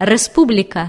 Республика.